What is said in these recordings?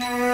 Yeah.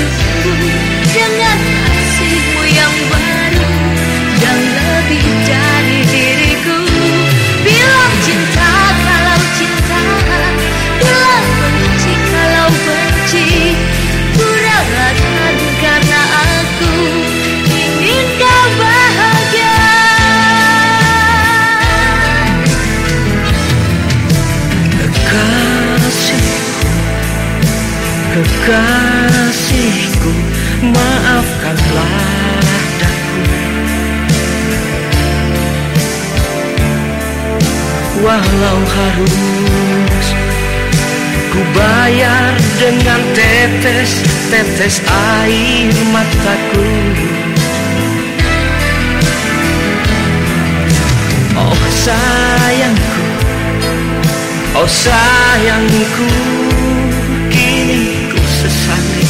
you. Kekasihku Maafkanlah daku Walau harus Ku bayar dengan tetes-tetes air mataku. Oh sayangku Oh sayangku Sesali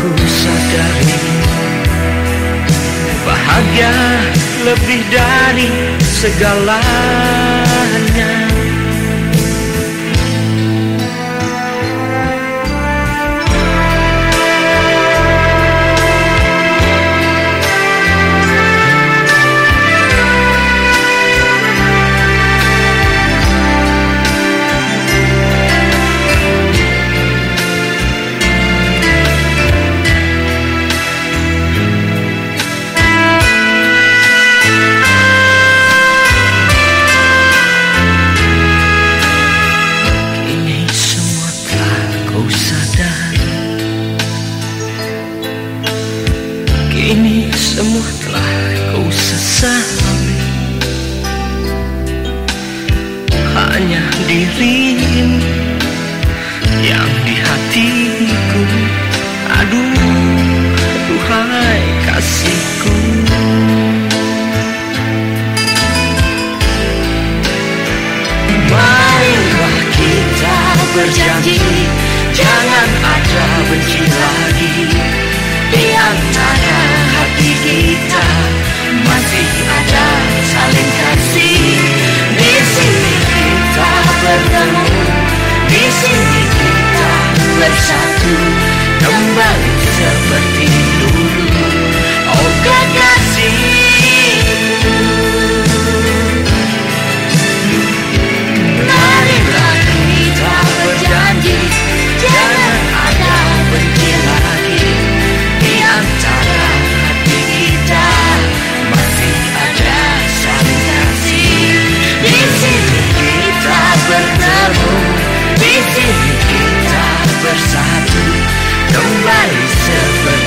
Ku sadari Bahagia lebih dari segalanya kau sadari Kini semua telah kau sesali. Hanya dirimu yang di hatiku. Aduh, duhai kasihku ada benci lagi. Di antara hati kita Masih ada saling kasih. Di sini kita bertemu. Di sini kita bersatu. parece que tá versado, não parece